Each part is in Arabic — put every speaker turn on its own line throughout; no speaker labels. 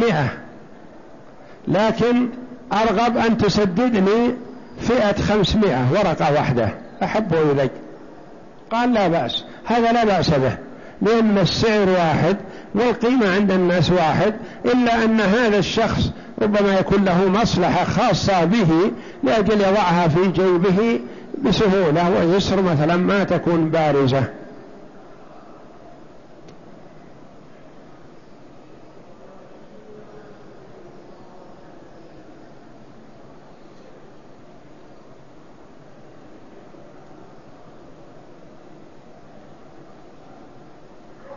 مئة. لكن أرغب أن تسددني فئة خمسمائة ورقة واحدة. أحب إلي قال لا بأس. هذا لا بأس به. لأن السعر واحد والقيمة عند الناس واحد إلا أن هذا الشخص ربما يكون له مصلحة خاصة به لأجل يضعها في جيبه بسهولة ويسر مثلا ما تكون بارزة.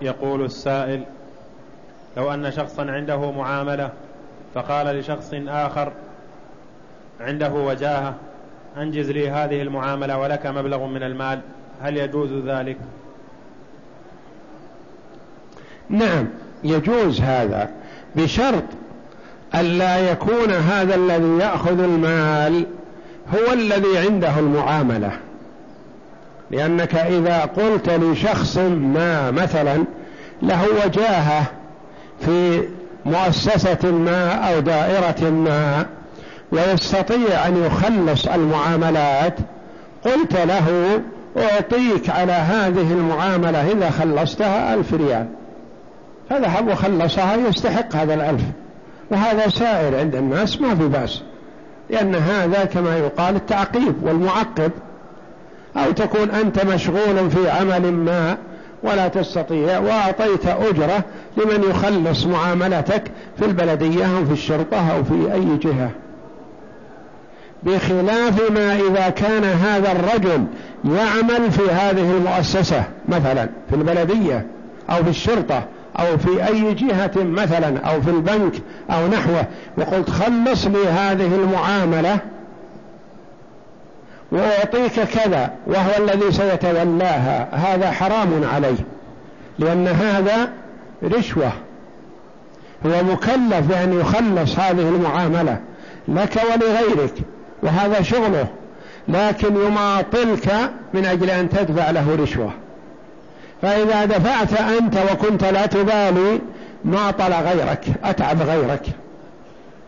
يقول السائل لو أن شخصا عنده معاملة فقال لشخص آخر عنده وجاهة أنجز لي هذه المعاملة ولك مبلغ من المال هل يجوز ذلك؟
نعم يجوز هذا بشرط ألا يكون هذا الذي يأخذ المال هو الذي عنده المعاملة. لأنك إذا قلت لشخص ما مثلا له وجاهة في مؤسسة ما أو دائرة ما ويستطيع أن يخلص المعاملات قلت له أعطيك على هذه المعاملة إذا خلصتها ألف ريال. فذهب وخلصها يستحق هذا الألف. وهذا سائر عند الناس ما في بأس. لأن هذا كما يقال التعقيب والمعقب. أو تكون أنت مشغول في عمل ما ولا تستطيع وأعطيت أجرة لمن يخلص معاملتك في البلدية أو في الشرطة أو في أي جهة. بخلاف ما إذا كان هذا الرجل يعمل في هذه المؤسسة مثلا في البلدية أو في الشرطة أو في أي جهة مثلا أو في البنك أو نحوه وقلت خلص لي هذه المعاملة وأعطيك كذا وهو الذي سيتولاها. هذا حرام عليه لأن هذا رشوة. هو مكلف بأن يخلص هذه المعاملة لك ولغيرك وهذا شغله. لكن يماطلك من أجل أن تدفع له رشوة. فإذا دفعت أنت وكنت لا تبالي ماطل غيرك أتعب غيرك.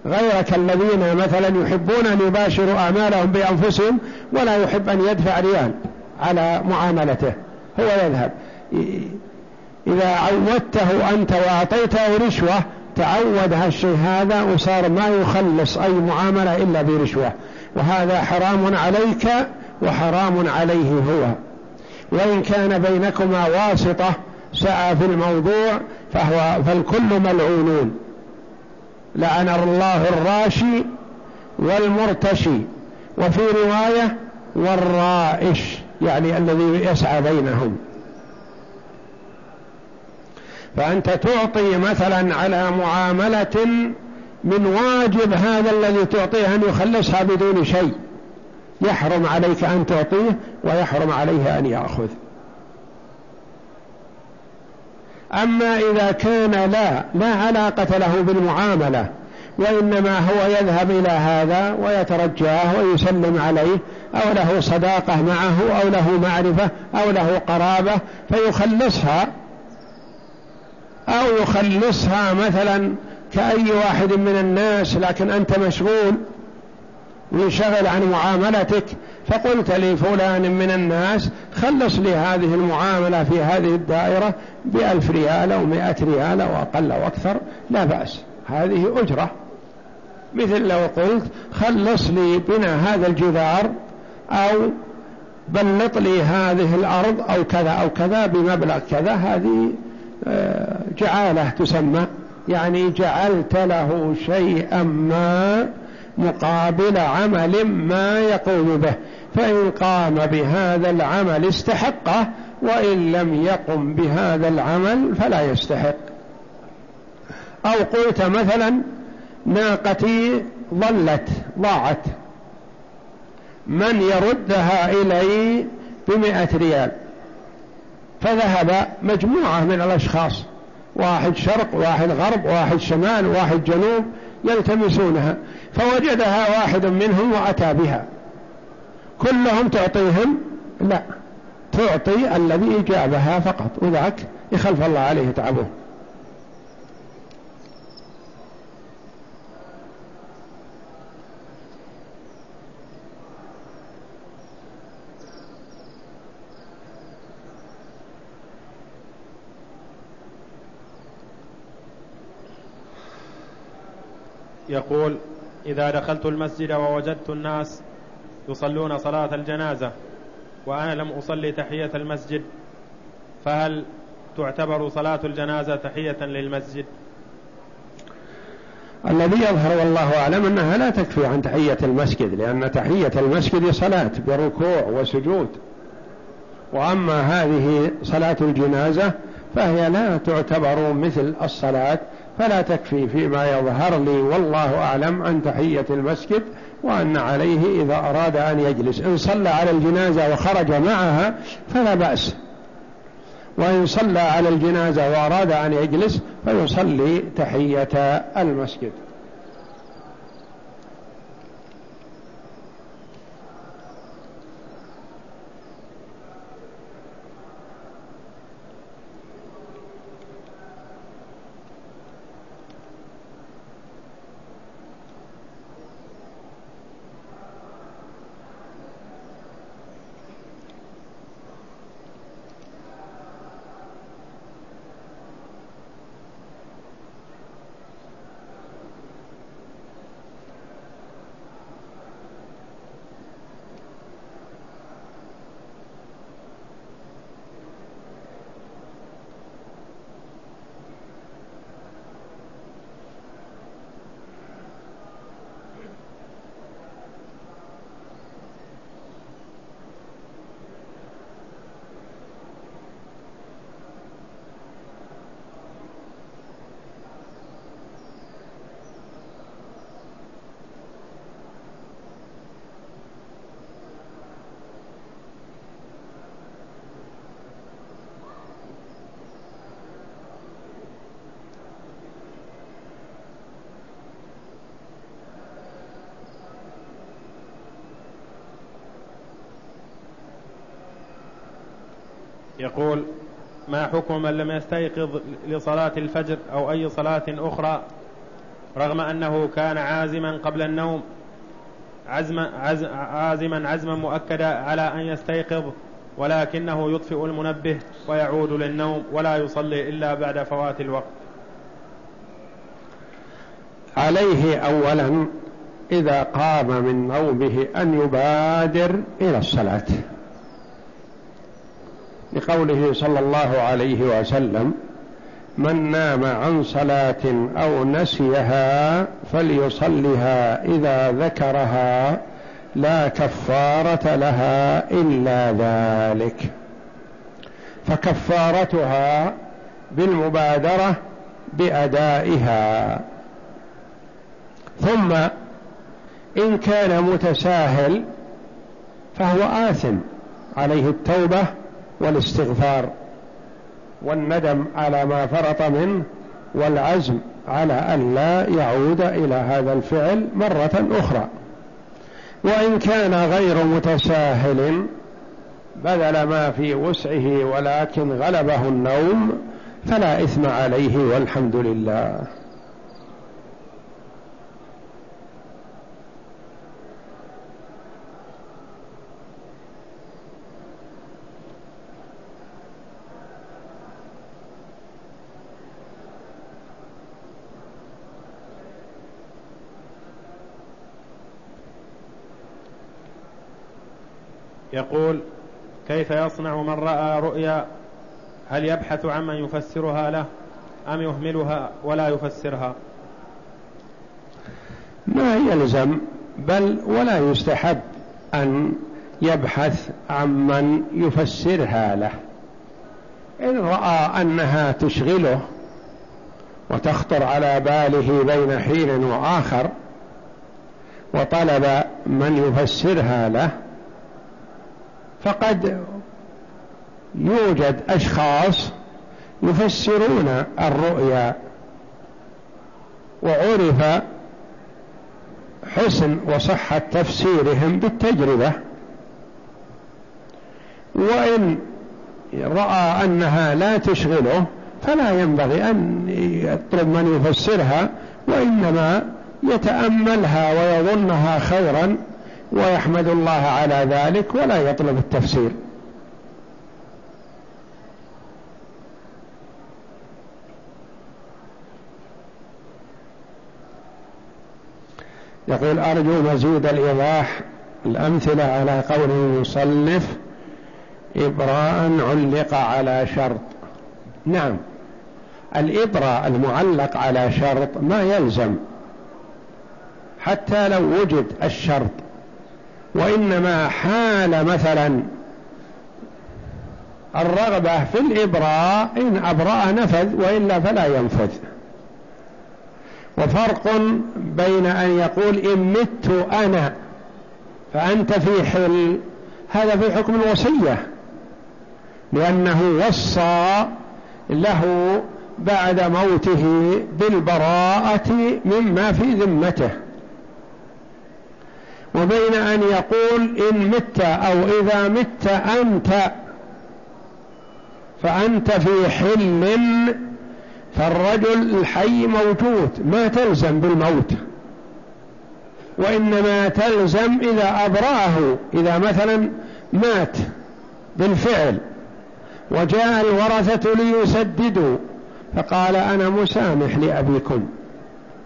غيرك الذين مثلا يحبون أن يباشروا أعمالهم بأنفسهم ولا يحب أن يدفع ريال على معاملته. هو يذهب. إذا عودته أنت وأعطيته رشوة تعود هالشيء هذا وصار ما يخلص أي معاملة إلا برشوة. وهذا حرام عليك وحرام عليه هو. وإن كان بينكما واسطة سعى في الموضوع فهو فالكل ملعونون. لعن الله الراشي والمرتشي وفي رواية والرائش يعني الذي يسعى بينهم. فأنت تعطي مثلا على معاملة من واجب هذا الذي تعطيه أن يخلصها بدون شيء. يحرم عليك أن تعطيه ويحرم عليه أن يأخذ. أما إذا كان لا لا علاقة له بالمعاملة وإنما هو يذهب إلى هذا ويترجاه ويسلم عليه أو له صداقة معه أو له معرفة أو له قرابة فيخلصها أو يخلصها مثلا كأي واحد من الناس لكن أنت مشغول وينشغل عن معاملتك فقلت لفلان من الناس خلص لي هذه المعاملة في هذه الدائرة بألف ريال أو مئة ريال أو أقل أو أكثر لا بأس. هذه أجرة. مثل لو قلت خلص لي بنا هذا الجدار أو بلط لي هذه الأرض أو كذا أو كذا بمبلغ كذا هذه آه، جعالة تسمى. يعني جعلت له شيئا ما مقابل عمل ما يقوم به. فإن قام بهذا العمل استحقه وإن لم يقم بهذا العمل فلا يستحق. أو قلت مثلا ناقتي ضلت ضاعت. من يردها إلي بمئة ريال. فذهب مجموعة من الأشخاص واحد شرق واحد غرب واحد شمال واحد جنوب يلتمسونها. فوجدها واحد منهم وأتى بها. كلهم تعطيهم؟ لا. تعطي الذي جابها فقط وذاك يخلف الله عليه تعبه.
يقول إذا دخلت المسجد ووجدت الناس يصلون صلاة الجنازة وأنا لم أصلي تحية المسجد فهل تعتبر صلاة الجنازة تحية للمسجد؟
الذي يظهر والله أعلم أنها لا تكفي عن تحية المسجد لأن تحية المسجد صلاة بركوع وسجود. وأما هذه صلاة الجنازة فهي لا تعتبر مثل الصلاة فلا تكفي فيما يظهر لي والله أعلم عن تحية المسجد وأن عليه إذا أراد أن يجلس. إن صلى على الجنازة وخرج معها فلا بأس. وإن صلى على الجنازة وأراد أن يجلس فيصلي تحية المسجد.
يقول ما حكم من لم يستيقظ لصلاة الفجر أو أي صلاة أخرى رغم أنه كان عازما قبل النوم عزم عزم عازما عزما مؤكدا على أن يستيقظ ولكنه يطفئ المنبه ويعود للنوم ولا يصلي إلا بعد فوات الوقت.
عليه أولا إذا قام من نومه أن يبادر إلى الصلاة. لقوله صلى الله عليه وسلم من نام عن صلاة أو نسيها فليصلها إذا ذكرها لا كفارة لها إلا ذلك. فكفارتها بالمبادرة بأدائها. ثم إن كان متساهل فهو آثم عليه التوبة والاستغفار والندم على ما فرط منه والعزم على أن لا يعود إلى هذا الفعل مرة أخرى. وإن كان غير متساهل بذل ما في وسعه ولكن غلبه النوم فلا إثم عليه والحمد لله.
يقول كيف يصنع من رأى رؤيا؟ هل يبحث عمن يفسرها له أم يهملها ولا يفسرها؟
ما يلزم بل ولا يستحب أن يبحث عمن يفسرها له. إن رأى أنها تشغله وتخطر على باله بين حين وآخر وطلب من يفسرها له فقد يوجد أشخاص يفسرون الرؤيا وعرف حسن وصحة تفسيرهم بالتجربة. وإن رأى أنها لا تشغله فلا ينبغي أن يطلب من يفسرها وإنما يتأملها ويظنها خيرا. ويحمد الله على ذلك ولا يطلب التفسير. يقول أرجو مزيد الإيضاح الأمثلة على قول المصنف إبراء علق على شرط. نعم. الإبراء المعلق على شرط ما يلزم. حتى لو وجد الشرط. وإنما حال مثلا الرغبة في الإبراء إن أبرأ نفذ وإلا فلا ينفذ. وفرق بين أن يقول إن مت أنا فأنت في حل. هذا في حكم الوصية لأنه وصى له بعد موته بالبراءة مما في ذمته. وبين أن يقول إن مت أو إذا مت أنت فأنت في حل فالرجل الحي موجود ما تلزم بالموت. وإنما تلزم إذا أبرأه إذا مثلا مات بالفعل وجاء الورثة ليسددوا فقال أنا مسامح لأبيكم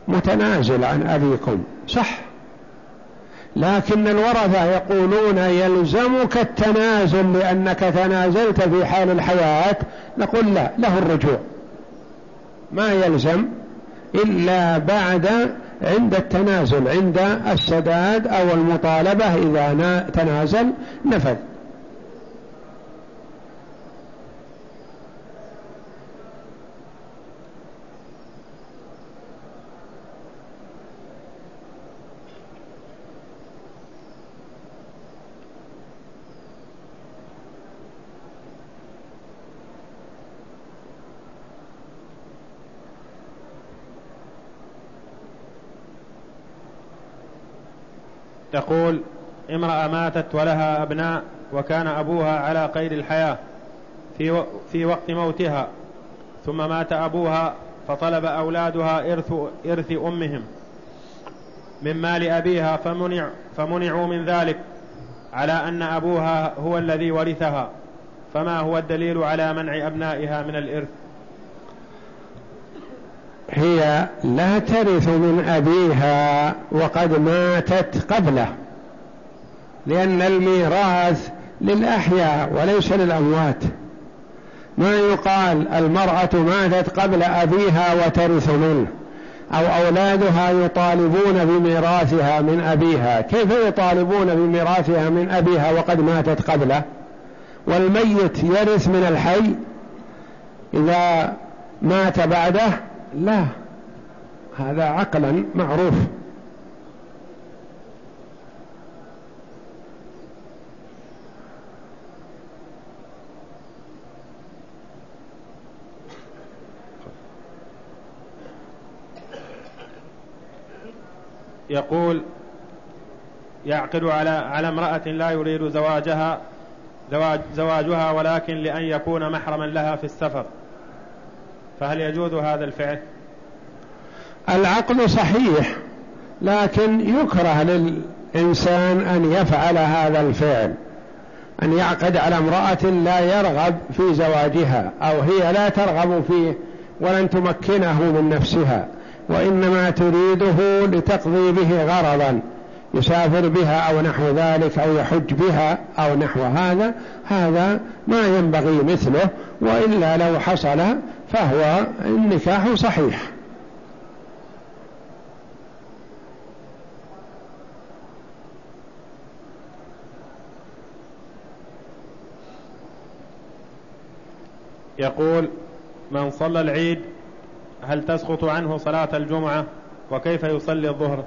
متنازل عن أبيكم صح؟ لكن الورثة يقولون يلزمك التنازل لأنك تنازلت في حال الحياة. نقول لا له الرجوع. ما يلزم إلا بعد عند التنازل عند السداد أو المطالبة إذا تنازل نفذ.
يقول امرأة ماتت ولها أبناء وكان أبوها على قيد الحياة في, في وقت موتها ثم مات أبوها فطلب أولادها إرث, إرث أمهم من مال أبيها فمنع فمنعوا من ذلك على أن أبوها هو الذي ورثها فما هو الدليل على منع أبنائها من الإرث؟
هي لا ترث من أبيها وقد ماتت قبله لأن الميراث للأحياء وليس للأموات. ما يقال المرأة ماتت قبل أبيها وترث منه أو أولادها يطالبون بميراثها من أبيها. كيف يطالبون بميراثها من أبيها وقد ماتت قبله؟ والميت يرث من الحي إذا مات بعده لا. هذا عقلا معروف.
يقول يعقد على على امرأة لا يريد زواجها زواج زواجها ولكن لأن يكون محرما لها في السفر. فهل يجوز هذا الفعل؟
العقد صحيح لكن يكره للإنسان أن يفعل هذا الفعل أن يعقد على امرأة لا يرغب في زواجها أو هي لا ترغب فيه ولن تمكنه من نفسها وإنما تريده لتقضي به غرضا يسافر بها أو نحو ذلك أو يحج بها أو نحو هذا هذا ما ينبغي مثله وإلا لو حصل فهو النكاح صحيح.
يقول من صلى العيد هل تسقط عنه صلاة الجمعة؟ وكيف يصلي الظهر؟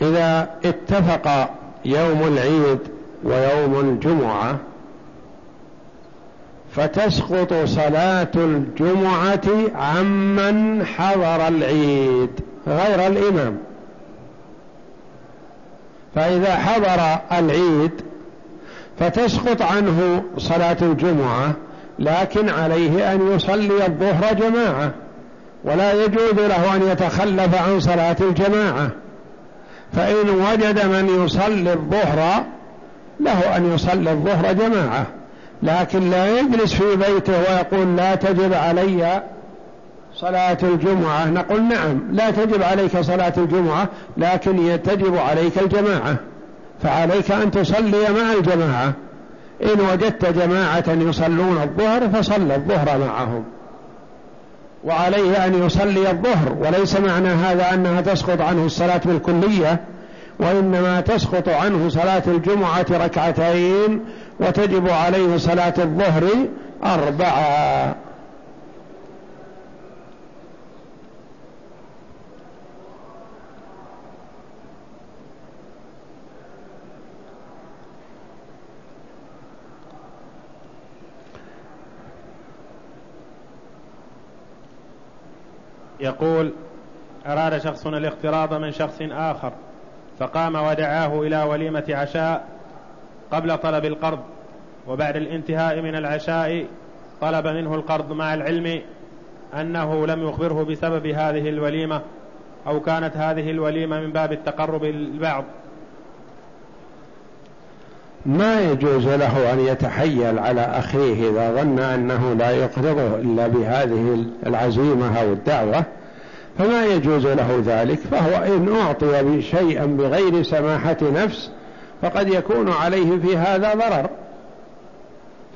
إذا اتفق يوم العيد ويوم الجمعة فتسقط صلاة الجمعة عمن حضر العيد غير الإمام. فإذا حضر العيد فتسقط عنه صلاة الجمعة لكن عليه أن يصلي الظهر جماعة ولا يجوز له أن يتخلف عن صلاة الجماعة. فإن وجد من يصلي الظهر له أن يصلي الظهر جماعة. لكن لا يجلس في بيته ويقول لا تجب علي صلاة الجمعة. نقول نعم لا تجب عليك صلاة الجمعة لكن تجب عليك الجماعة. فعليك أن تصلي مع الجماعة. إن وجدت جماعة يصلون الظهر فصل الظهر معهم. وعليه أن يصلي الظهر وليس معنى هذا أنها تسقط عنه الصلاة بالكلية. وإنما تسقط عنه صلاة الجمعة ركعتين وتجب عليه صلاة الظهر أربعة.
يقول أراد شخص الاقتراض من شخص آخر. فقام ودعاه إلى وليمة عشاء قبل طلب القرض وبعد الانتهاء من العشاء طلب منه القرض مع العلم أنه لم يخبره بسبب هذه الوليمة أو كانت هذه الوليمة من باب التقرب للبعض.
ما يجوز له أن يتحيل على أخيه إذا ظن أنه لا يقرضه إلا بهذه العزيمة أو الدعوة؟ فما يجوز له ذلك فهو إن أعطي بشيئا بغير سماحة نفس فقد يكون عليه في هذا ضرر.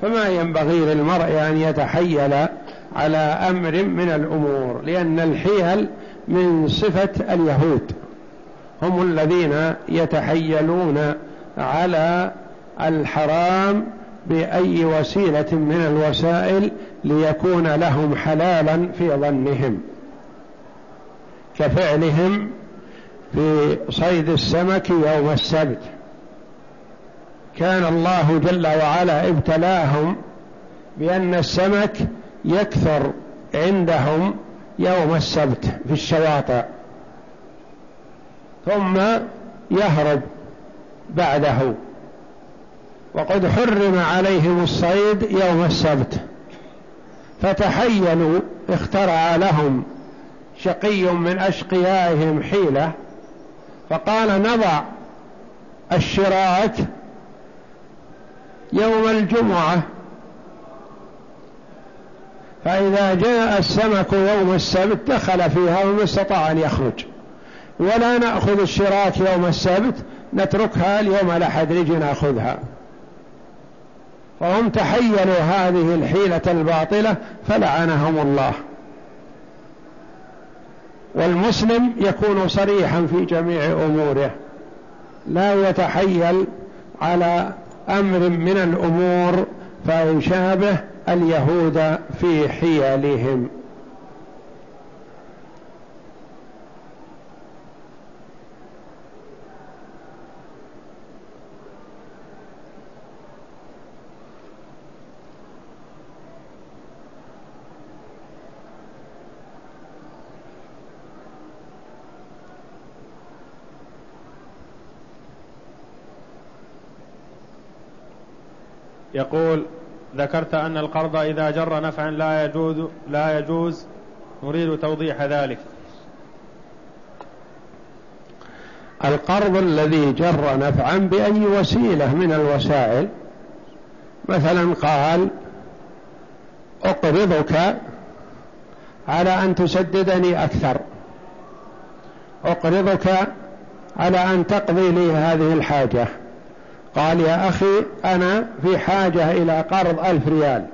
فما ينبغي للمرء أن يتحيل على أمر من الأمور لأن الحيل من صفة اليهود. هم الذين يتحيلون على الحرام بأي وسيلة من الوسائل ليكون لهم حلالا في ظنهم. كفعلهم في صيد السمك يوم السبت. كان الله جل وعلا ابتلاهم بأن السمك يكثر عندهم يوم السبت في الشواطئ ثم يهرب بعده. وقد حرم عليهم الصيد يوم السبت. فتحيلوا اخترع لهم شقي من أشقيائهم حيلة فقال نضع الشراك يوم الجمعة. فإذا جاء السمك يوم السبت دخل فيها وما استطاع أن يخرج. ولا نأخذ الشراك يوم السبت نتركها اليوم الأحد نجي نأخذها. فهم تحيلوا هذه الحيلة الباطلة فلعنهم الله. والمسلم يكون صريحا في جميع أموره لا يتحيل على أمر من الأمور فيشابه اليهود في حيالهم.
يقول ذكرت أن القرض إذا جر نفعا لا يجوز لا يجوز نريد توضيح ذلك.
القرض الذي جر نفعا بأي وسيلة من الوسائل؟ مثلا قال أقرضك على أن تسددني أكثر. أقرضك على أن تقضي لي هذه الحاجة. قال يا أخي أنا في حاجة إلى قرض ألف ريال.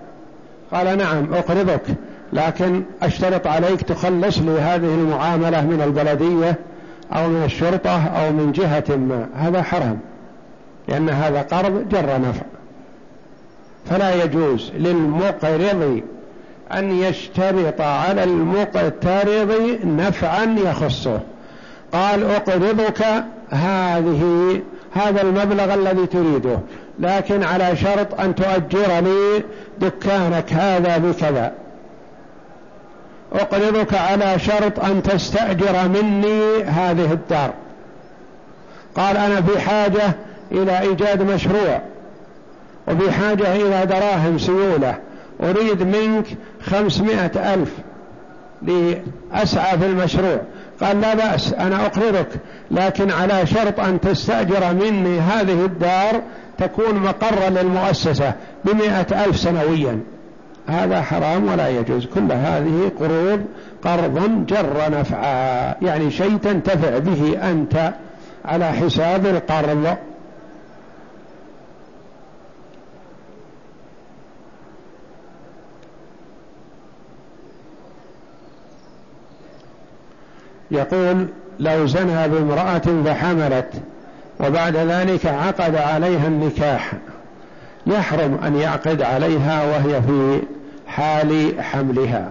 قال نعم أقرضك لكن أشترط عليك تخلص لي هذه المعاملة من البلدية أو من الشرطة أو من جهة ما. هذا حرام لأن هذا قرض جر نفع. فلا يجوز للمقرض أن يشترط على المقترض نفعا يخصه. قال أقرضك هذه هذا المبلغ الذي تريده. لكن على شرط أن تؤجر لي دكانك هذا بكذا. أقرضك على شرط أن تستأجر مني هذه الدار. قال أنا في حاجة إلى إيجاد مشروع وفي حاجة إلى دراهم سيولة. أريد منك خمسمائة ألف لأسعى في المشروع. قال لا بأس أنا أقرضك لكن على شرط أن تستأجر مني هذه الدار تكون مقرا للمؤسسة بمئة ألف سنويا. هذا حرام ولا يجوز. كل هذه قروض قرض جر نفعا. يعني شيء تنتفع به أنت على حساب القرض. يقول لو زنى بامرأة فحملت وبعد ذلك عقد عليها النكاح. يحرم أن يعقد عليها وهي في حال حملها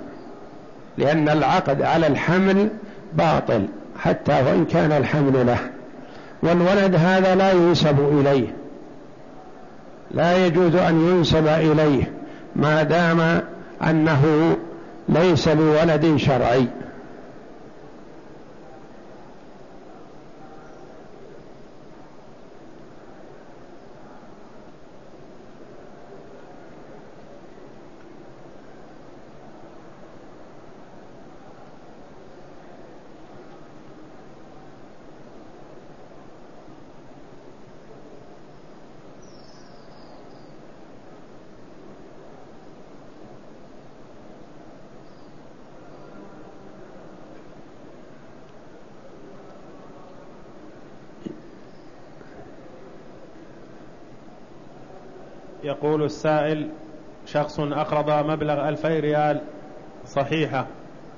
لأن العقد على الحمل باطل حتى وإن كان الحمل له. والولد هذا لا ينسب إليه لا يجوز أن ينسب إليه ما دام أنه ليس بولد شرعي.
يقول السائل شخص أقرض مبلغ ألفي ريال صحيحة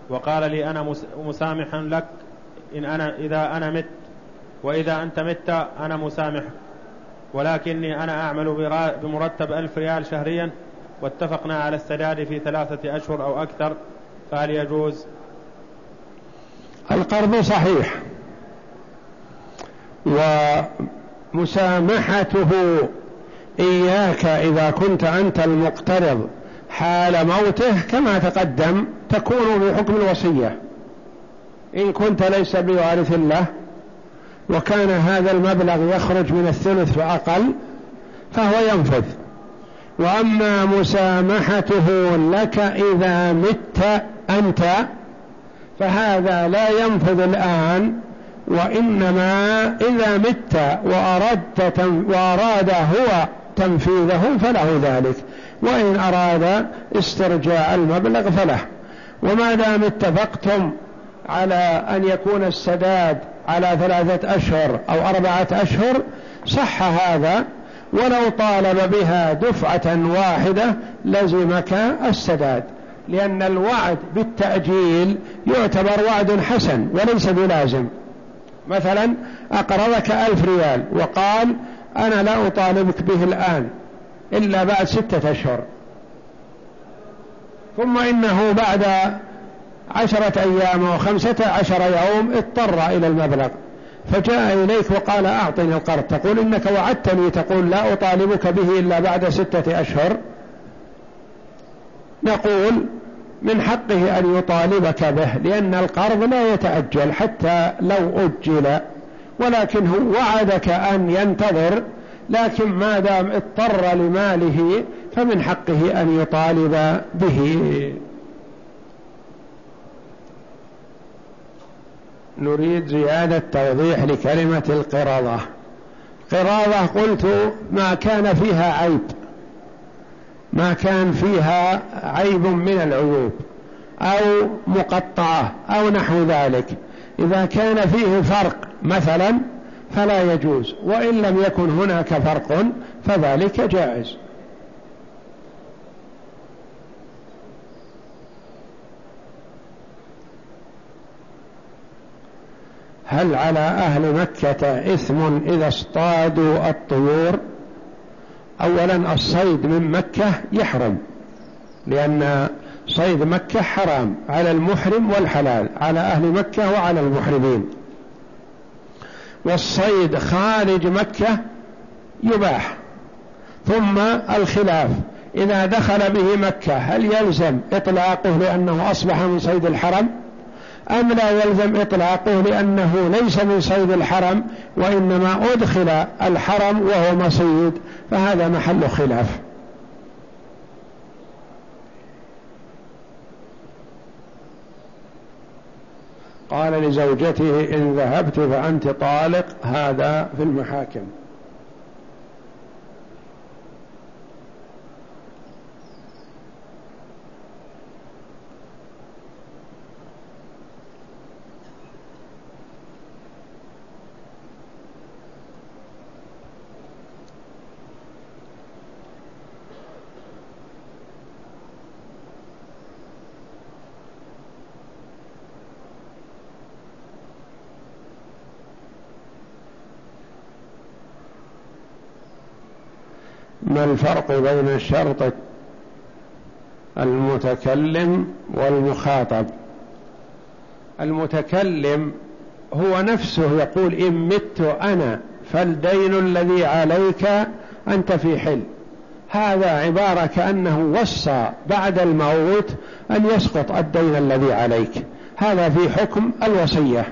وقال لي أنا مسامح لك إن أنا إذا أنا مت وإذا أنت مت أنا مسامح ولكني أنا أعمل بمرتب ألف ريال شهريا واتفقنا على السداد في ثلاثة أشهر أو أكثر فهل يجوز؟
القرض صحيح ومسامحته إياك إذا كنت أنت المقترض حال موته كما تقدم تكون بحكم الوصية. إن كنت ليس بوارث له وكان هذا المبلغ يخرج من الثلث فأقل فهو ينفذ. وأما مسامحته لك إذا مت أنت فهذا لا ينفذ الآن وإنما إذا مت وأردت وأراد هو تنفيذه فله ذلك وإن أراد استرجاع المبلغ فله. وما دام اتفقتم على أن يكون السداد على ثلاثة أشهر أو أربعة أشهر صح هذا. ولو طالب بها دفعة واحدة لزمك السداد لأن الوعد بالتأجيل يعتبر وعد حسن وليس بلازم. مثلا أقرضك ألف ريال وقال أنا لا أطالبك به الآن إلا بعد ستة أشهر. ثم إنه بعد عشرة أيام أو خمسة عشر يوم اضطر إلى المبلغ. فجاء إليك وقال أعطني القرض. تقول إنك وعدتني تقول لا أطالبك به إلا بعد ستة أشهر. نقول من حقه أن يطالبك به لأن القرض لا يتأجل حتى لو أجل. ولكن هو وعدك أن ينتظر لكن ما دام اضطر لماله فمن حقه أن يطالب به. نريد زيادة توضيح لكلمة القراضة قراضة قلت ما كان فيها عيب. ما كان فيها عيب من العيوب أو مقطعة أو نحو ذلك. إذا كان فيه فرق مثلا فلا يجوز وإن لم يكن هناك فرق فذلك جائز. هل على أهل مكة إثم إذا اصطادوا الطيور؟ أولا الصيد من مكة يحرم لأن صيد مكة حرام على المحرم والحلال على أهل مكة وعلى المحرمين. والصيد خارج مكة يباح. ثم الخلاف إذا دخل به مكة هل يلزم إطلاقه لأنه أصبح من صيد الحرم؟ أم لا يلزم إطلاقه لأنه ليس من صيد الحرم وإنما أدخل الحرم وهو مصيد؟ فهذا محل خلاف. قال لزوجته إن ذهبت فأنت طالق هذا في المحاكم. ما الفرق بين الشرط المتكلم والمخاطب؟ المتكلم هو نفسه يقول إن مت أنا فالدين الذي عليك أنت في حل. هذا عبارة كأنه وصى بعد الموت أن يسقط الدين الذي عليك. هذا في حكم الوصية.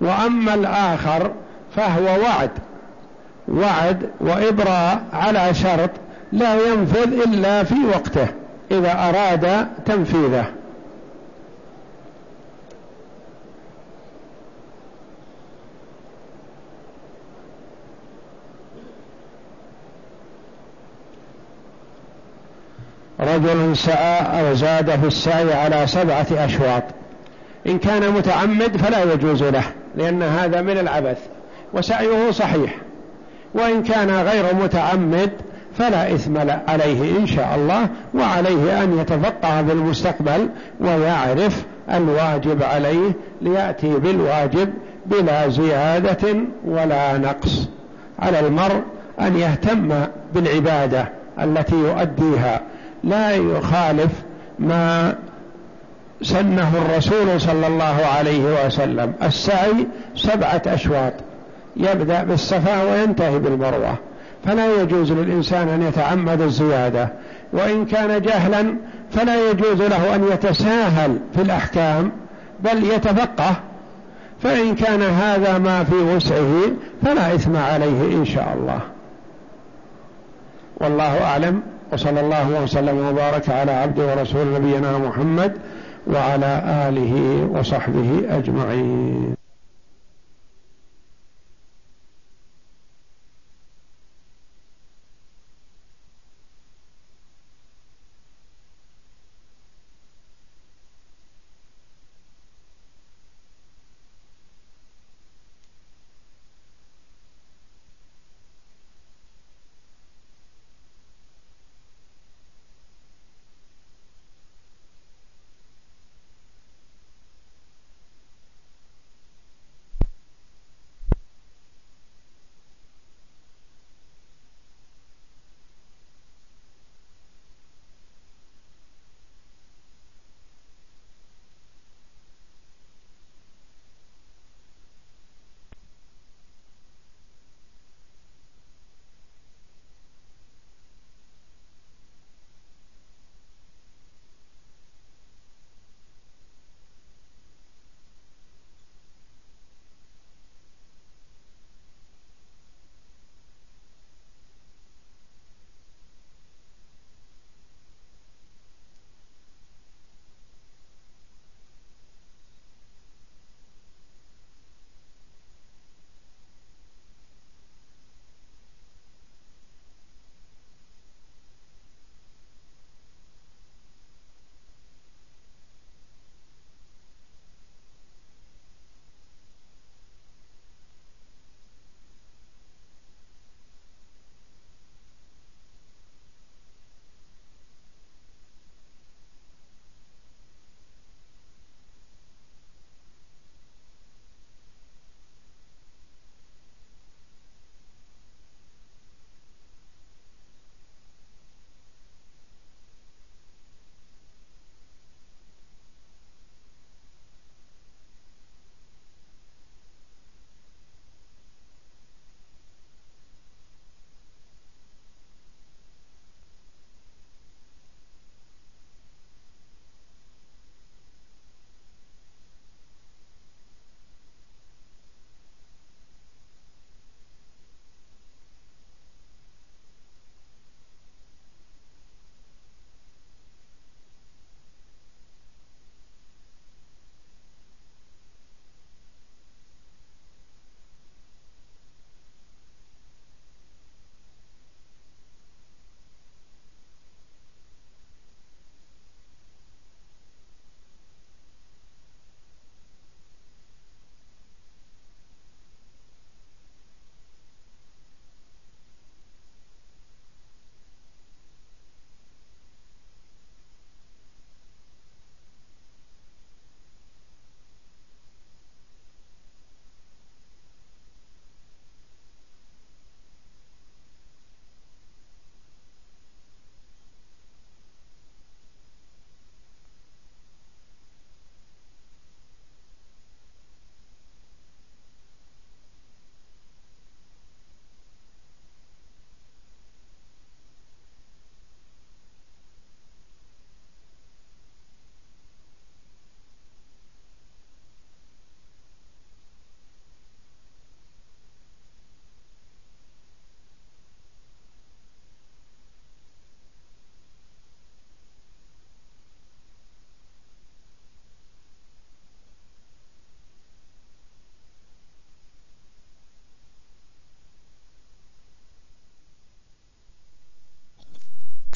وأما الآخر فهو وعد. وعد وإبراء على شرط لا ينفذ إلا في وقته إذا أراد تنفيذه. رجل سعى أو زاد في السعي على سبعة أشواط. إن كان متعمد فلا يجوز له لأن هذا من العبث وسعيه صحيح. وإن كان غير متعمد فلا إثم عليه إن شاء الله وعليه أن يتفقه في المستقبل ويعرف الواجب عليه ليأتي بالواجب بلا زيادة ولا نقص. على المرء أن يهتم بالعبادة التي يؤديها لا يخالف ما سنه الرسول صلى الله عليه وسلم. السعي سبعة أشواط. يبدأ بالصفا وينتهي بالمروة. فلا يجوز للإنسان أن يتعمد الزيادة وإن كان جهلا فلا يجوز له أن يتساهل في الأحكام بل يتفقه. فإن كان هذا ما في وسعه فلا إثم عليه إن شاء الله. والله أعلم وصلى الله وسلم وبارك على عبده ورسول نبينا محمد وعلى آله وصحبه أجمعين.